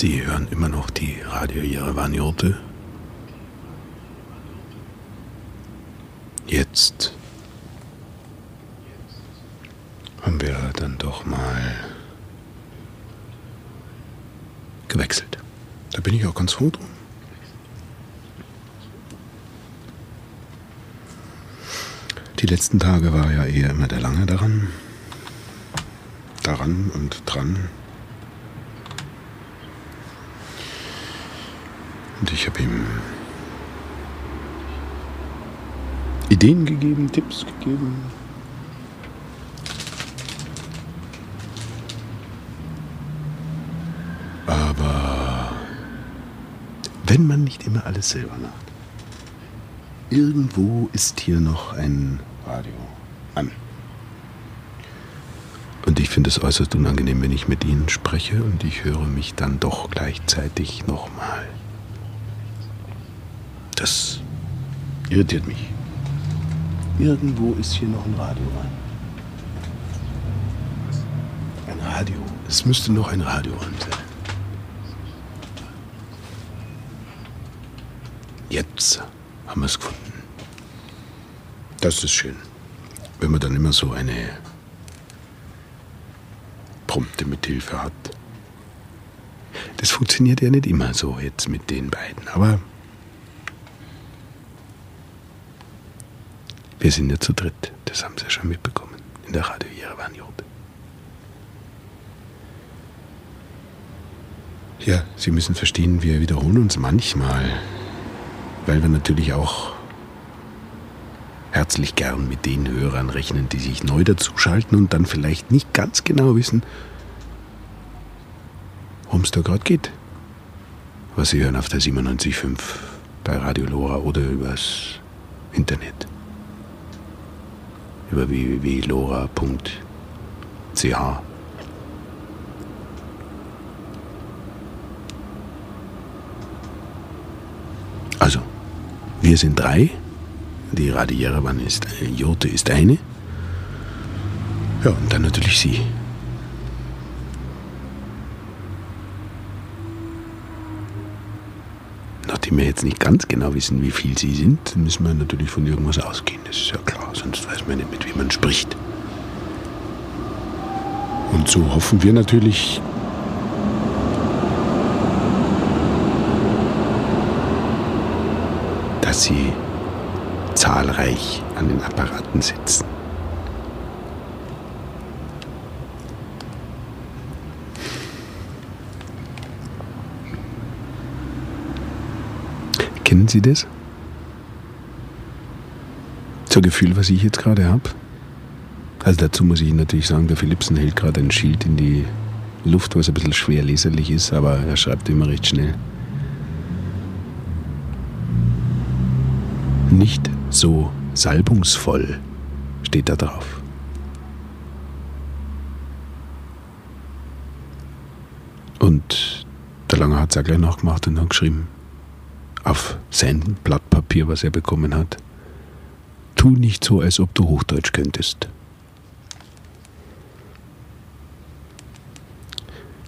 Sie hören immer noch die Radio Jerewan-Jurte. Jetzt haben wir dann doch mal gewechselt. Da bin ich auch ganz froh drum. Die letzten Tage war ja eher immer der Lange daran. Daran und dran. Und ich habe ihm Ideen gegeben, Tipps gegeben. Aber wenn man nicht immer alles selber macht, irgendwo ist hier noch ein Radio an. Und ich finde es äußerst unangenehm, wenn ich mit Ihnen spreche und ich höre mich dann doch gleichzeitig nochmal. Das irritiert mich. Irgendwo ist hier noch ein Radio an. Ein Radio. Es müsste noch ein Radio an sein. Jetzt haben wir es gefunden. Das ist schön. Wenn man dann immer so eine prompte Mithilfe hat. Das funktioniert ja nicht immer so jetzt mit den beiden, aber Wir sind ja zu dritt, das haben Sie ja schon mitbekommen, in der Radio Jerewan Jod. Ja, Sie müssen verstehen, wir wiederholen uns manchmal, weil wir natürlich auch herzlich gern mit den Hörern rechnen, die sich neu dazuschalten und dann vielleicht nicht ganz genau wissen, worum es da gerade geht. Was sie hören auf der 97.5 bei Radio Lora oder übers Internet über www.lora.ch. Also, wir sind drei. Die Radiererbahn ist, äh, Jote ist eine. Ja, und dann natürlich Sie. Nachdem wir jetzt nicht ganz genau wissen, wie viel Sie sind, müssen wir natürlich von irgendwas ausgehen. Das ist ja klar, sonst weiß man nicht, mit wem man spricht. Und so hoffen wir natürlich, dass Sie zahlreich an den Apparaten sitzen. Kennen Sie das? So Gefühl, was ich jetzt gerade habe. Also dazu muss ich natürlich sagen, der Philipsen hält gerade ein Schild in die Luft, was ein bisschen schwer leserlich ist, aber er schreibt immer recht schnell. Nicht so salbungsvoll steht da drauf. Und der Lange hat es auch gleich nachgemacht und dann geschrieben, auf sein Blatt Papier, was er bekommen hat. Tu nicht so, als ob du Hochdeutsch könntest.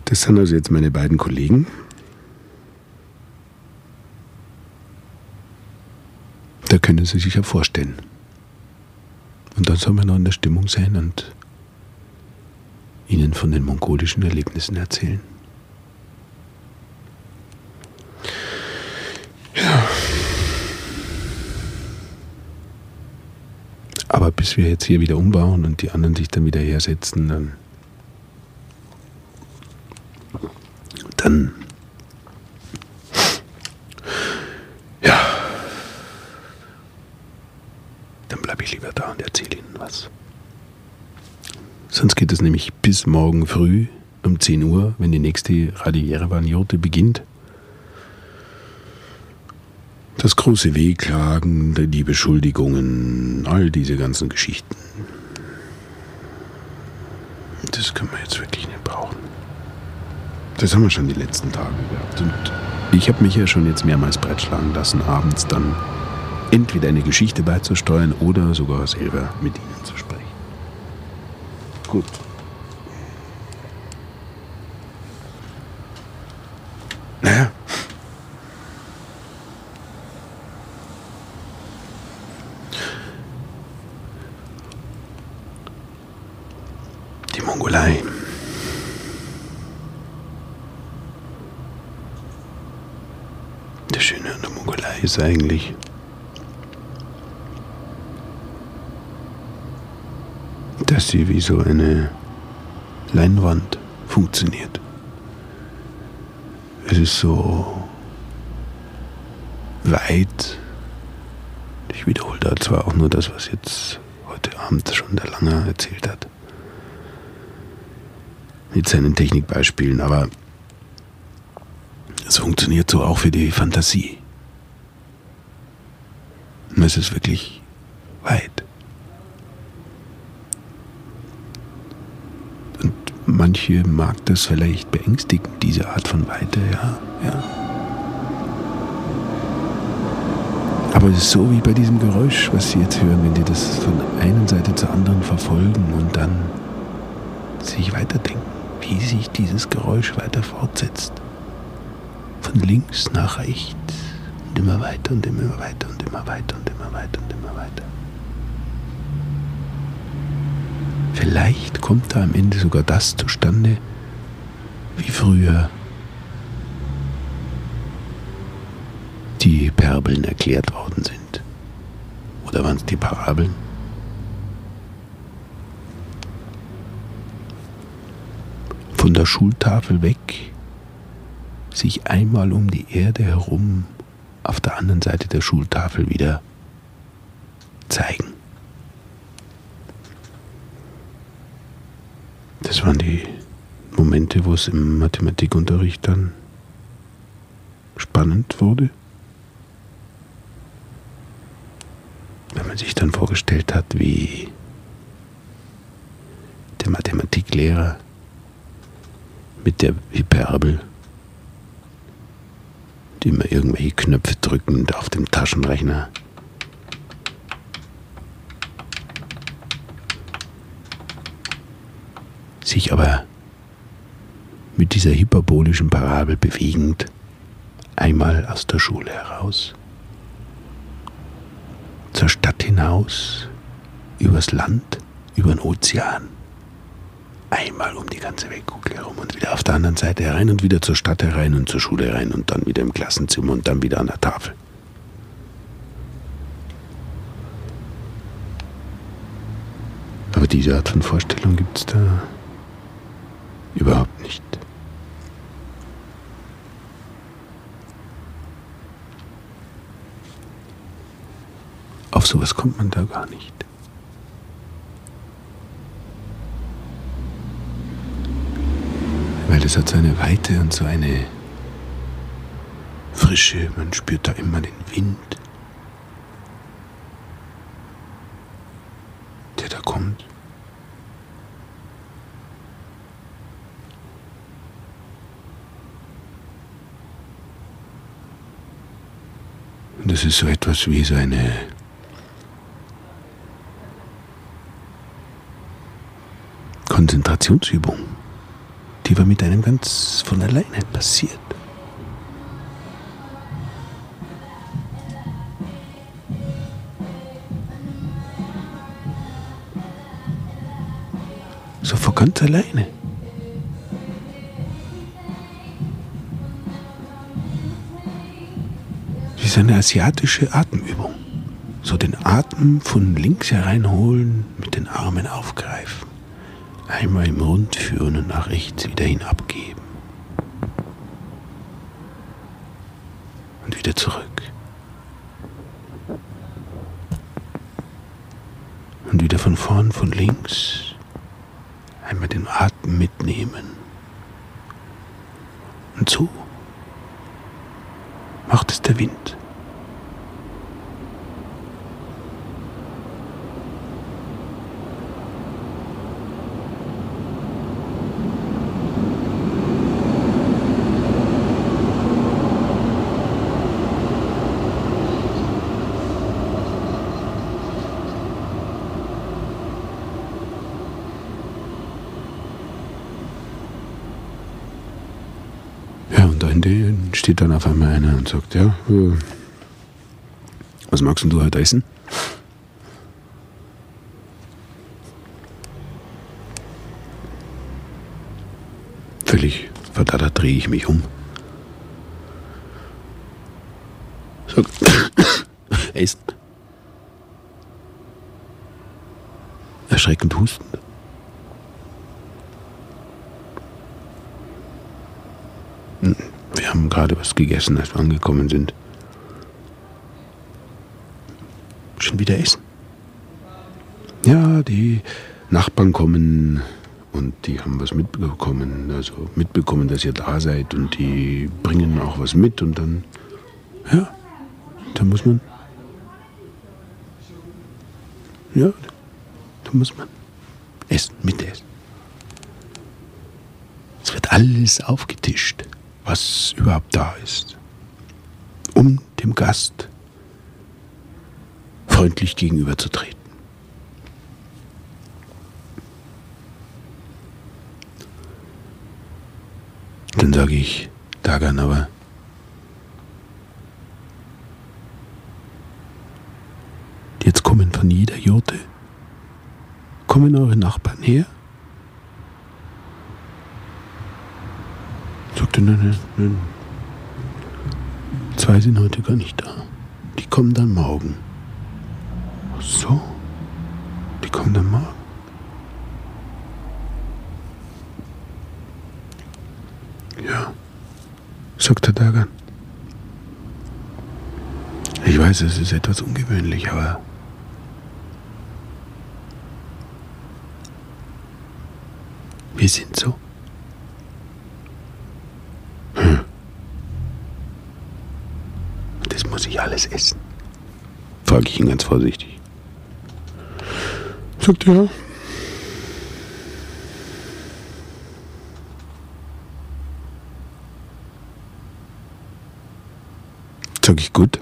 Das sind also jetzt meine beiden Kollegen. Da können Sie sich ja vorstellen. Und dann soll man noch in der Stimmung sein und Ihnen von den mongolischen Erlebnissen erzählen. Aber bis wir jetzt hier wieder umbauen und die anderen sich dann wieder hersetzen, dann, dann ja, dann bleibe ich lieber da und erzähle Ihnen was. Sonst geht es nämlich bis morgen früh um 10 Uhr, wenn die nächste Radierevan-Jote beginnt. Das große Wehklagen, die Beschuldigungen, all diese ganzen Geschichten. Das können wir jetzt wirklich nicht brauchen. Das haben wir schon die letzten Tage gehabt. Und ich habe mich ja schon jetzt mehrmals breitschlagen lassen, abends dann entweder eine Geschichte beizusteuern oder sogar selber mit Ihnen zu sprechen. Gut. Mongolei. Das Schöne an der Mongolei ist eigentlich, dass sie wie so eine Leinwand funktioniert. Es ist so weit. Ich wiederhole da zwar auch nur das, was jetzt heute Abend schon der Langer erzählt hat. Mit seinen Technikbeispielen, aber es funktioniert so auch für die Fantasie. Und es ist wirklich weit. Und manche mag das vielleicht beängstigen, diese Art von Weite, ja, ja. Aber es ist so wie bei diesem Geräusch, was Sie jetzt hören, wenn die das von einer Seite zur anderen verfolgen und dann sich weiterdenken, wie sich dieses Geräusch weiter fortsetzt. Von links nach rechts und immer weiter und immer weiter und immer weiter und immer weiter und immer weiter. Vielleicht kommt da am Ende sogar das zustande, wie früher die Perbeln erklärt worden sind. Oder waren es die Parabeln? Von der Schultafel weg, sich einmal um die Erde herum auf der anderen Seite der Schultafel wieder zeigen. Das waren die Momente, wo es im Mathematikunterricht dann spannend wurde. wenn man sich dann vorgestellt hat, wie der Mathematiklehrer mit der Hyperbel, die immer irgendwelche Knöpfe drückend auf dem Taschenrechner sich aber mit dieser hyperbolischen Parabel bewegend einmal aus der Schule heraus zur Stadt hinaus, übers Land, über den Ozean. Einmal um die ganze Weltkugel herum und wieder der anderen Seite herein und wieder zur Stadt herein und zur Schule herein und dann wieder im Klassenzimmer und dann wieder an der Tafel. Aber diese Art von Vorstellung gibt es da überhaupt nicht. Auf sowas kommt man da gar nicht. Weil das hat so eine Weite und so eine Frische, man spürt da immer den Wind, der da kommt. Und das ist so etwas wie so eine Konzentrationsübung, war mit einem ganz von alleine passiert. So von ganz alleine. Das ist eine asiatische Atemübung. So den Atem von links hereinholen, mit den Armen aufgreifen einmal im Rund führen und nach rechts wieder hinabgeben. Und wieder zurück. Und wieder von vorn, von links. Einmal den Atem mitnehmen. Und so macht es der Wind. Und Stunde steht dann auf einmal einer und sagt, ja, äh, was magst du heute essen? Völlig verdattert drehe ich mich um. Sag, Essen. Erschreckend hustend. Haben gerade was gegessen, als wir angekommen sind. Schon wieder essen. Ja, die Nachbarn kommen und die haben was mitbekommen, also mitbekommen, dass ihr da seid und die bringen auch was mit und dann, ja, da muss man, ja, da muss man essen, mitessen. Es wird alles aufgetischt, was überhaupt da ist, um dem Gast freundlich gegenüberzutreten. Dann sage ich, Dagan, aber jetzt kommen von jeder Jurte, kommen eure Nachbarn her? Sagte, nein, nein, nein. Zwei sind heute gar nicht da. Die kommen dann morgen. Ach so, die kommen dann morgen. Ja, sagt der Dagan. Ich weiß, es ist etwas ungewöhnlich, aber wir sind so. Hm. Das muss ich alles essen. Frage ich ihn ganz vorsichtig. Sagt ja. Sag ich gut.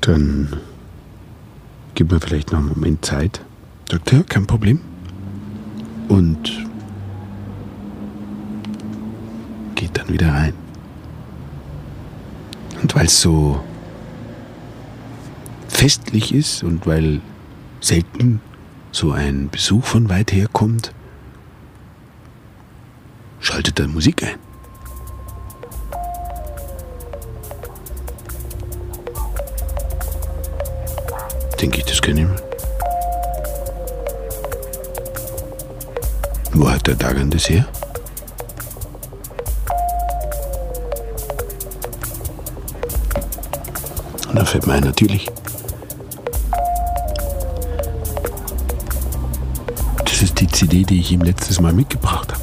Dann gib mir vielleicht noch einen Moment Zeit. Sagt er, kein Problem. Und geht dann wieder rein. Und weil es so festlich ist und weil selten so ein Besuch von weit her kommt, schaltet er Musik ein. Denke ich, das kann ich. Wo hat der Dagan das her? Da fällt mir ein, natürlich. Das ist die CD, die ich ihm letztes Mal mitgebracht habe.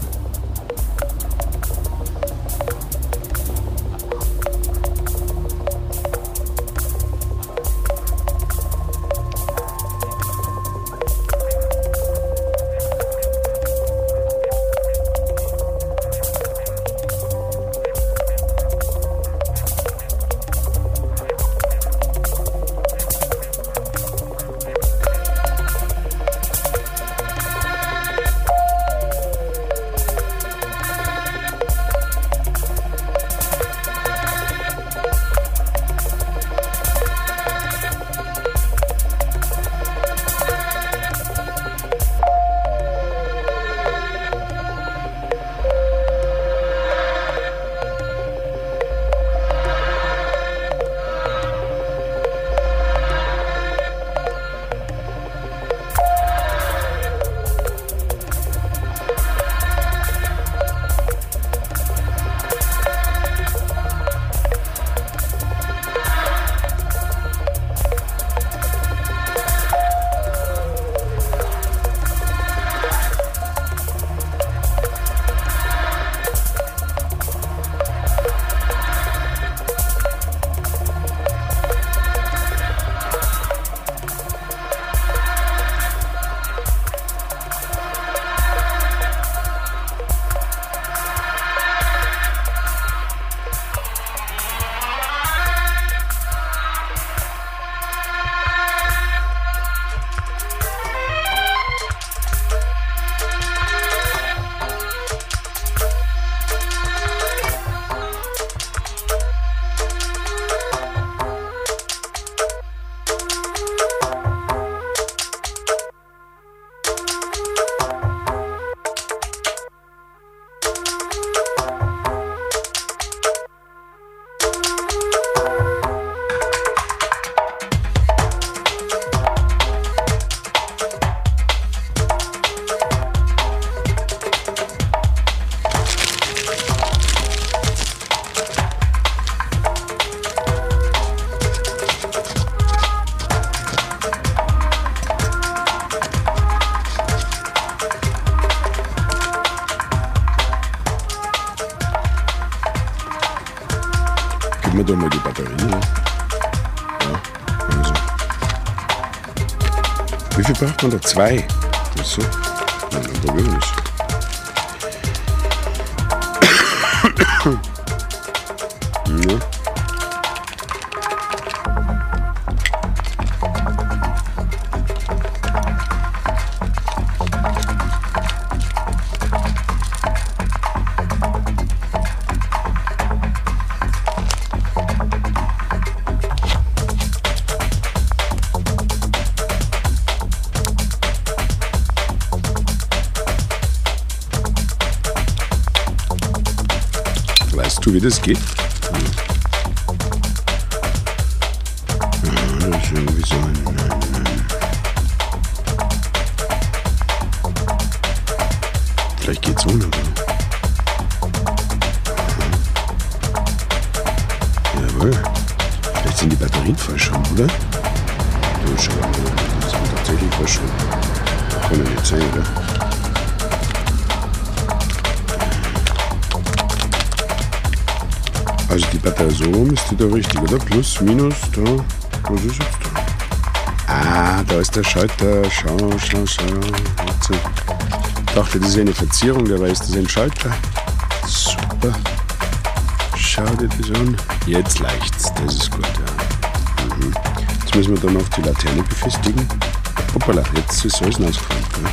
102. Wieso? Nein, ungewöhnlich. Weißt du, wie ist die da richtig, oder? Plus, minus, da. Was ist jetzt da? Ah, da ist der Schalter. Schau, schau, schau. Ich dachte, das ist eine Verzierung, dabei ist das ein Schalter. Super. Schau dir das an. Jetzt leicht's, das ist gut, ja. Mhm. Jetzt müssen wir dann noch die Laterne befestigen. Hoppala, jetzt ist alles ausgefallen. Gell?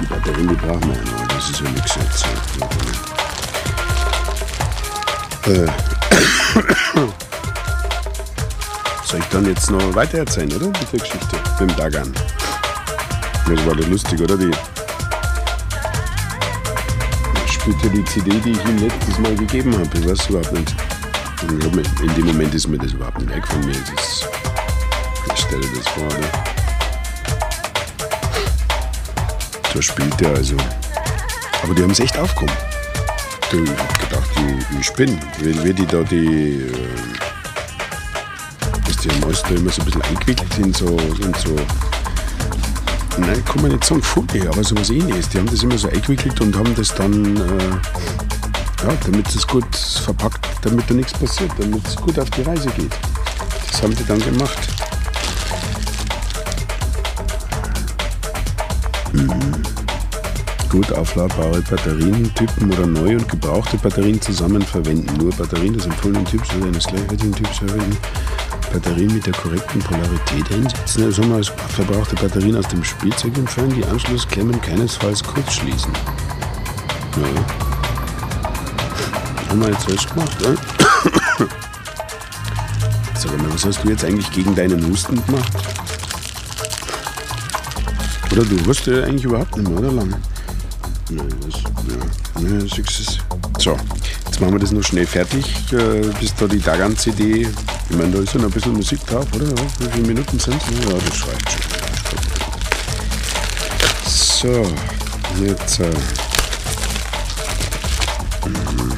Die Batterien, die brauchen wir ja noch, das ist ja nichts jetzt. Soll ich dann jetzt noch weiter erzählen, oder? Mit der Geschichte mit dem Dagan. Das war doch lustig, oder? Die spielt ja die CD, die ich ihm letztes Mal gegeben habe. Ich weiß überhaupt nicht. In dem Moment ist mir das überhaupt nicht weg von mir. Das, ich stelle das vor, oder? Da spielt er also. Aber die haben es echt aufgekommen. Gedacht, die, die spinnen. Wenn wir die da die. Äh, dass die meisten immer so ein bisschen eingewickelt sind, so, sind so. Nein, kann man nicht sagen Vogel, aber sowas ähnliches. Die haben das immer so eingewickelt und haben das dann. Äh, ja, damit es gut verpackt, damit da nichts passiert, damit es gut auf die Reise geht. Das haben die dann gemacht. Mhm gut aufladbare Batterientypen oder neue und gebrauchte Batterien zusammen verwenden. Nur Batterien des empfohlenen Typs oder eines gleichwertigen Typs verwenden. Batterien mit der korrekten Polarität einsetzen. Also mal verbrauchte Batterien aus dem Spielzeug entfernen, die Anschlussklemmen keinesfalls kurz schließen. Ja. Haben wir jetzt alles gemacht, oder? Sag mal, was hast du jetzt eigentlich gegen deinen Husten gemacht? Oder du wusstest eigentlich überhaupt nicht mehr, oder lange? Nein, ja, Success. So, jetzt machen wir das noch schnell fertig, äh, bis da die Dagan-CD. Ich meine, da ist ja noch ein bisschen Musik drauf, oder? Wie viele Minuten sind es? Ja, das reicht schon. So, jetzt. Äh, mhm.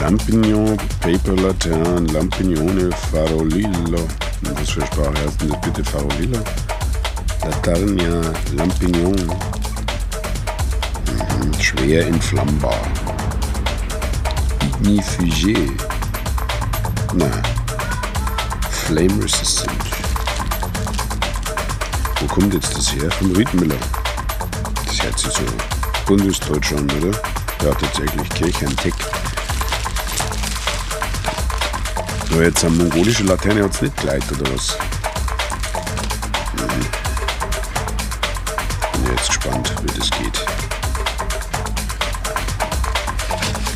Lampignon, Paper Laterne, Lampignone, Farolillo. Was für Sprache heißt denn das bitte Farolillo? Laternia, Lampignon schwer entflammbar. Ignifugé. Na, flame resistant. Wo kommt jetzt das her? Von Riedmüller. Das sich so bundesdeutsch an, oder? Ja, tatsächlich Kirchheim-Tech. So, jetzt eine mongolische Laterne hat es nicht gleich, oder was? Mhm. Bin jetzt gespannt, wie das geht.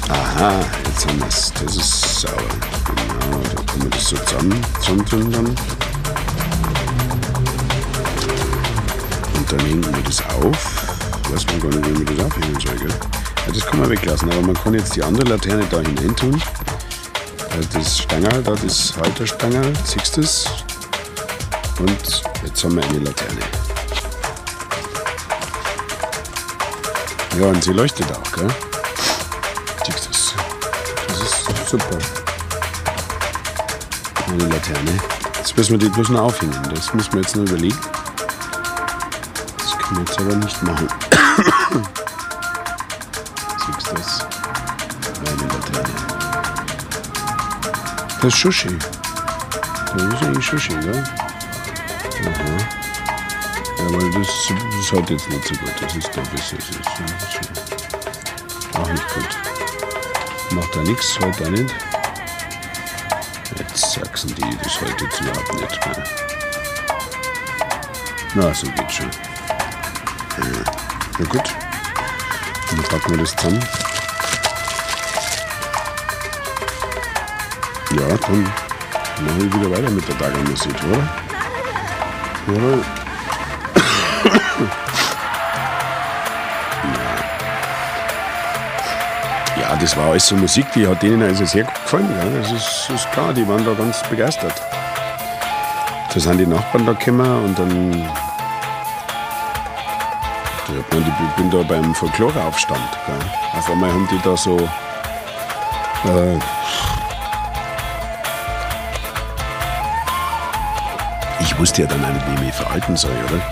Aha, jetzt haben wir es. Das ist sauer. Genau, da können wir das so zusammen, zusammentun dann. Und dann hängen wir das auf. Weiß man gar nicht, wie man das aufhängen soll, gell? Ja, das kann man weglassen, aber man kann jetzt die andere Laterne da hinein tun. Das Stangerl, da das Halterstangerl, siehst du das? Und jetzt haben wir eine Laterne. Ja, und sie leuchtet auch, gell? Super. Eine Laterne. Jetzt müssen wir die bloß noch aufhängen. Das müssen wir jetzt noch überlegen. Das können wir jetzt aber nicht machen. Siehst du das? Eine Laterne. Das ist Schuschi. Das ist eigentlich Schuschi, gell? Aha. Ja, weil das, das ist halt jetzt nicht so gut. Das ist da ein bisschen. Das ist auch nicht gut. Macht da nichts, heute auch nicht. Jetzt sagsen die, das heute jetzt überhaupt nicht mehr. Na, so geht's schon. Ja. Na gut. Dann packen wir das zusammen. Ja, dann machen wir wieder weiter mit der Baggermusik, oder? Oder? Ja, das war alles so Musik, die hat denen also sehr gut gefallen. Ja. Das ist, ist klar, die waren da ganz begeistert. Da sind die Nachbarn da gekommen und dann ich bin da beim Folkloreaufstand. Auf einmal haben die da so äh, ich wusste ja dann auch nicht, wie ich mich verhalten soll, oder?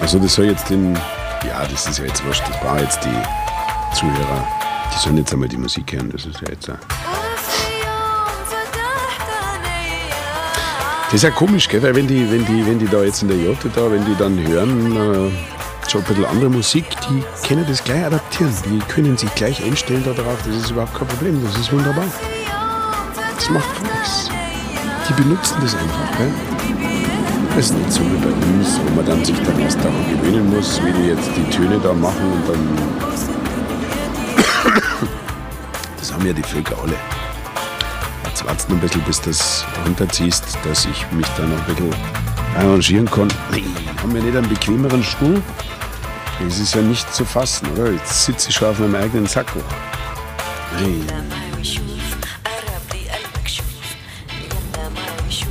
Also das soll jetzt den, ja, das ist ja jetzt wurscht, das war jetzt die Zuhörer, die sollen jetzt einmal die Musik hören, das ist ja jetzt auch. Das ist ja komisch, gell? weil wenn die, wenn, die, wenn die da jetzt in der Jote da, wenn die dann hören, äh, schon ein bisschen andere Musik, die können das gleich adaptieren. Die können sich gleich einstellen darauf, das ist überhaupt kein Problem, das ist wunderbar. Das macht nichts. Die benutzen das einfach. Gell? Das ist nicht so wie bei uns, wo man dann sich dann erst daran gewöhnen muss, wie die jetzt die Töne da machen und dann. Haben ja die Völker alle. Jetzt wartest du ein bisschen, bis du das runterziehst, dass ich mich da noch ein bisschen arrangieren kann. Nee, haben wir nicht einen bequemeren Stuhl? Das ist ja nicht zu fassen, oder? Jetzt sitze ich schon auf meinem eigenen Sacko. Nein.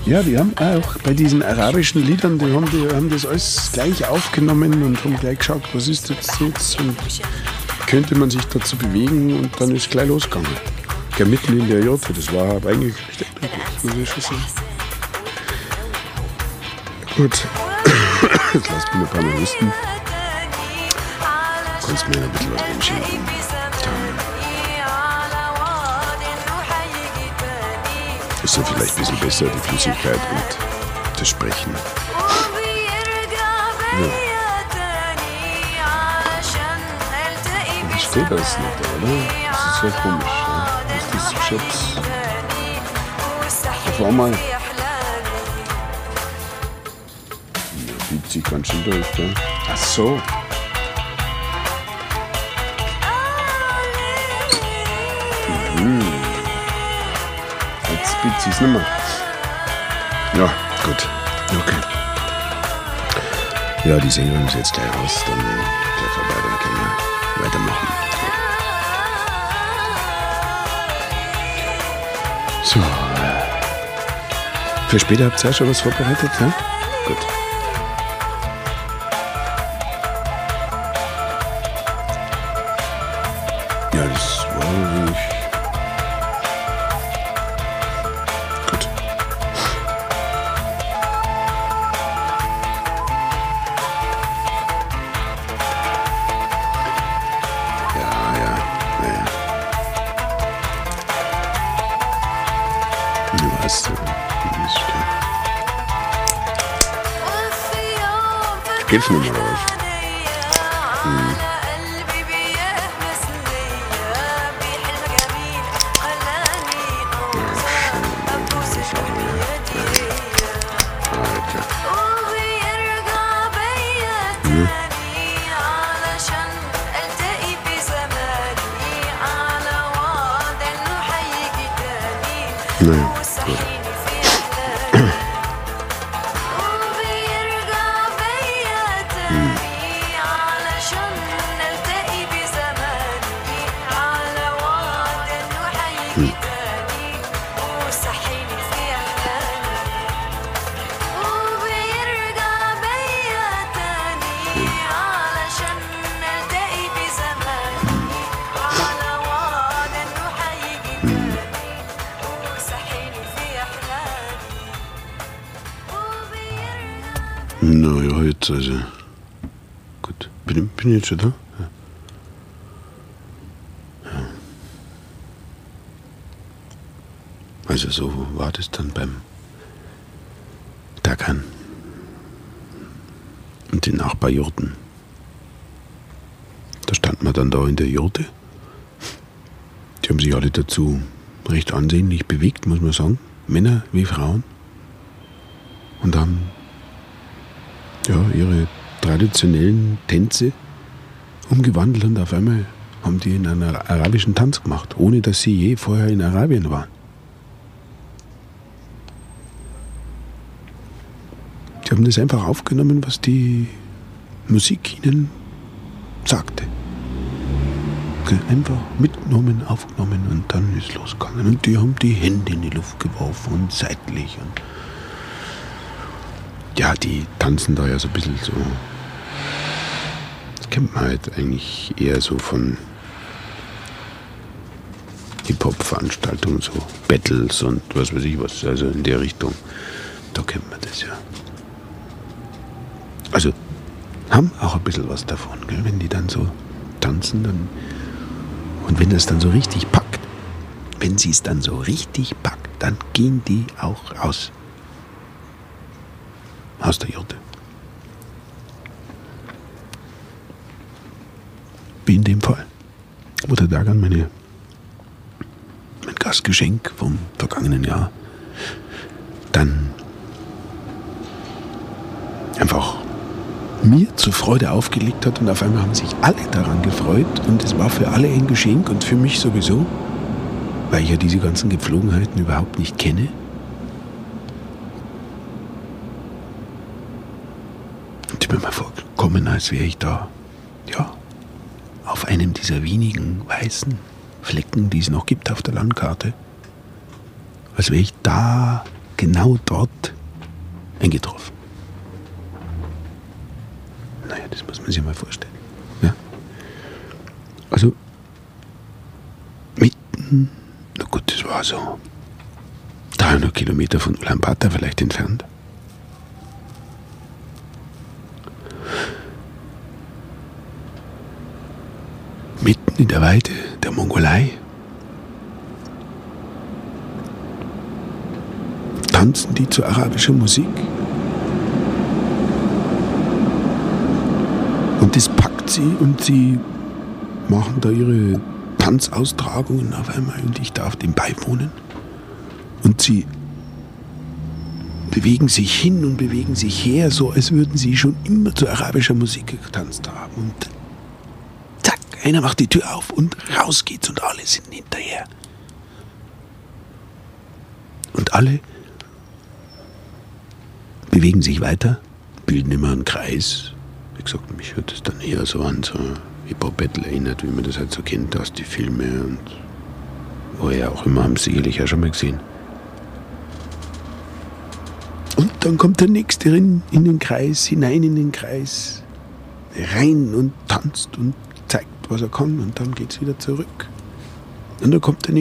Ja, die haben auch bei diesen arabischen Liedern, die haben, die haben das alles gleich aufgenommen und haben gleich geschaut, was ist jetzt jetzt könnte man sich dazu bewegen und dann ist gleich losgegangen. Ja, mitten in der Jote, das war eigentlich. Gut, jetzt lass mich ein paar Mal husten. Kannst mir ein bisschen was einschieben. ist ja vielleicht ein bisschen besser, die Flüssigkeit und das Sprechen. Ja. Steht das nicht, oder? Das ist ja komisch. Ja? Das ist jetzt auf einmal. Ja, biegt sich ganz schön durch, gell? Ach so. Mhm. Jetzt biegt sich's nicht mehr. Ja, gut. Okay. Ja, die Sängerin ist jetzt gleich raus, dann So. Für später habt ihr auch schon was vorbereitet, ja? Gut. Das ist klar. Geht's nicht mal Na ja, jetzt also. Gut. Bin, bin ich jetzt schon da? Ja. Ja. Also so war das dann beim Dagan und den Nachbarjurten. Da stand man dann da in der Jurte. Die haben sich alle dazu recht ansehnlich bewegt, muss man sagen. Männer wie Frauen. Und haben ja, ihre traditionellen Tänze umgewandelt und auf einmal haben die in einen arabischen Tanz gemacht, ohne dass sie je vorher in Arabien waren. Die haben das einfach aufgenommen, was die Musik ihnen sagte. Einfach mitgenommen, aufgenommen und dann ist losgegangen. Und die haben die Hände in die Luft geworfen und seitlich. Und ja, die tanzen da ja so ein bisschen so. Das kennt man halt eigentlich eher so von Hip-Hop-Veranstaltungen, so Battles und was weiß ich was, also in der Richtung. Da kennt man das ja. Also haben auch ein bisschen was davon, gell? wenn die dann so tanzen dann, und wenn das dann so richtig packt, wenn sie es dann so richtig packt, dann gehen die auch aus. Aus der Jurte. Wie in dem Fall. Der Dagan meine, mein Gastgeschenk vom vergangenen Jahr dann einfach mir zur Freude aufgelegt hat und auf einmal haben sich alle daran gefreut und es war für alle ein Geschenk und für mich sowieso, weil ich ja diese ganzen Gepflogenheiten überhaupt nicht kenne. Und ich bin mir vorgekommen, als wäre ich da, ja, auf einem dieser wenigen weißen Flecken, die es noch gibt auf der Landkarte. Als wäre ich da, genau dort eingetroffen. Naja, das muss man sich mal vorstellen. Ja? Also, mitten, na gut, das war so 300 Kilometer von Ulaanbaatar vielleicht entfernt. Mitten in der Weite der Mongolei tanzen die zu arabischer Musik. Und das packt sie und sie machen da ihre Tanzaustragungen auf einmal und ich darf dem beiwohnen. Und sie bewegen sich hin und bewegen sich her, so als würden sie schon immer zu arabischer Musik getanzt haben. Und zack, einer macht die Tür auf und raus geht's und alle sind hinterher. Und alle bewegen sich weiter, bilden immer einen Kreis gesagt, mich hört es dann eher so an, so Hip-Hop-Battle erinnert, wie man das halt so kennt aus den Filmen und woher auch immer, haben Sie sicherlich ja schon mal gesehen. Und dann kommt der Nächste rein in den Kreis, hinein in den Kreis, rein und tanzt und zeigt, was er kann und dann geht es wieder zurück. Und dann kommt der